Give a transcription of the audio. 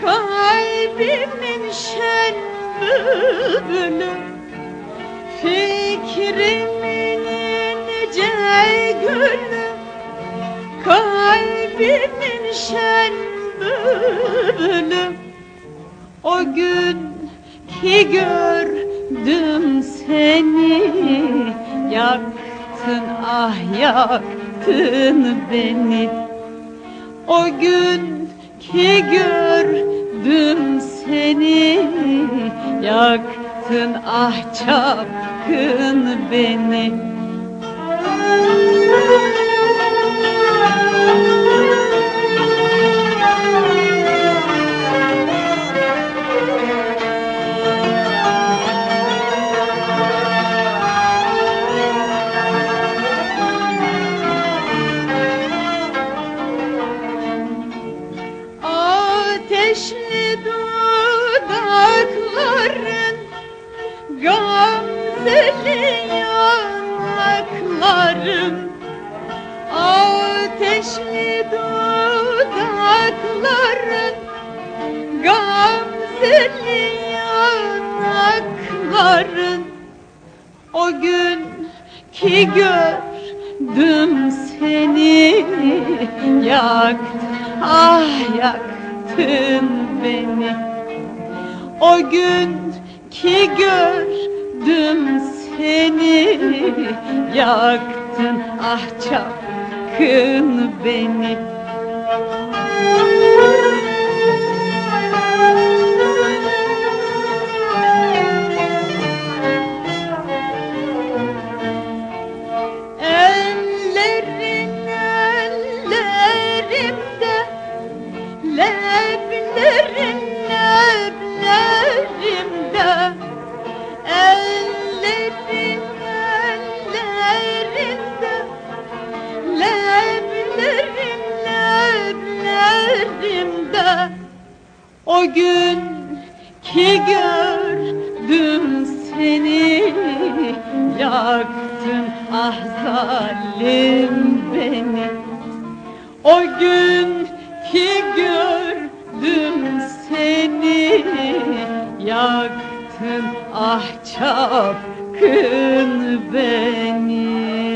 Kalbimin şen bülbülü Fikrimin ince gülü. Kalbimin şen bülbülü O gün ki gördüm seni Yaktın ah yaktın beni. O gün ki gördüm seni. Yaktın ah çapkın beni Ateşli dudakların Gamzeli yanakların. Ateşli dudakların Gamzeli yanakların. O gün ki gördüm seni Yaktın ah yaktın beni. O gün ki gördüm seni. Yaktın ah çapkın beni. Ellerin O gün ki gördüm seni Yaktın ah zalim beni. O gün ki gördüm seni Yaktın ah çapkın beni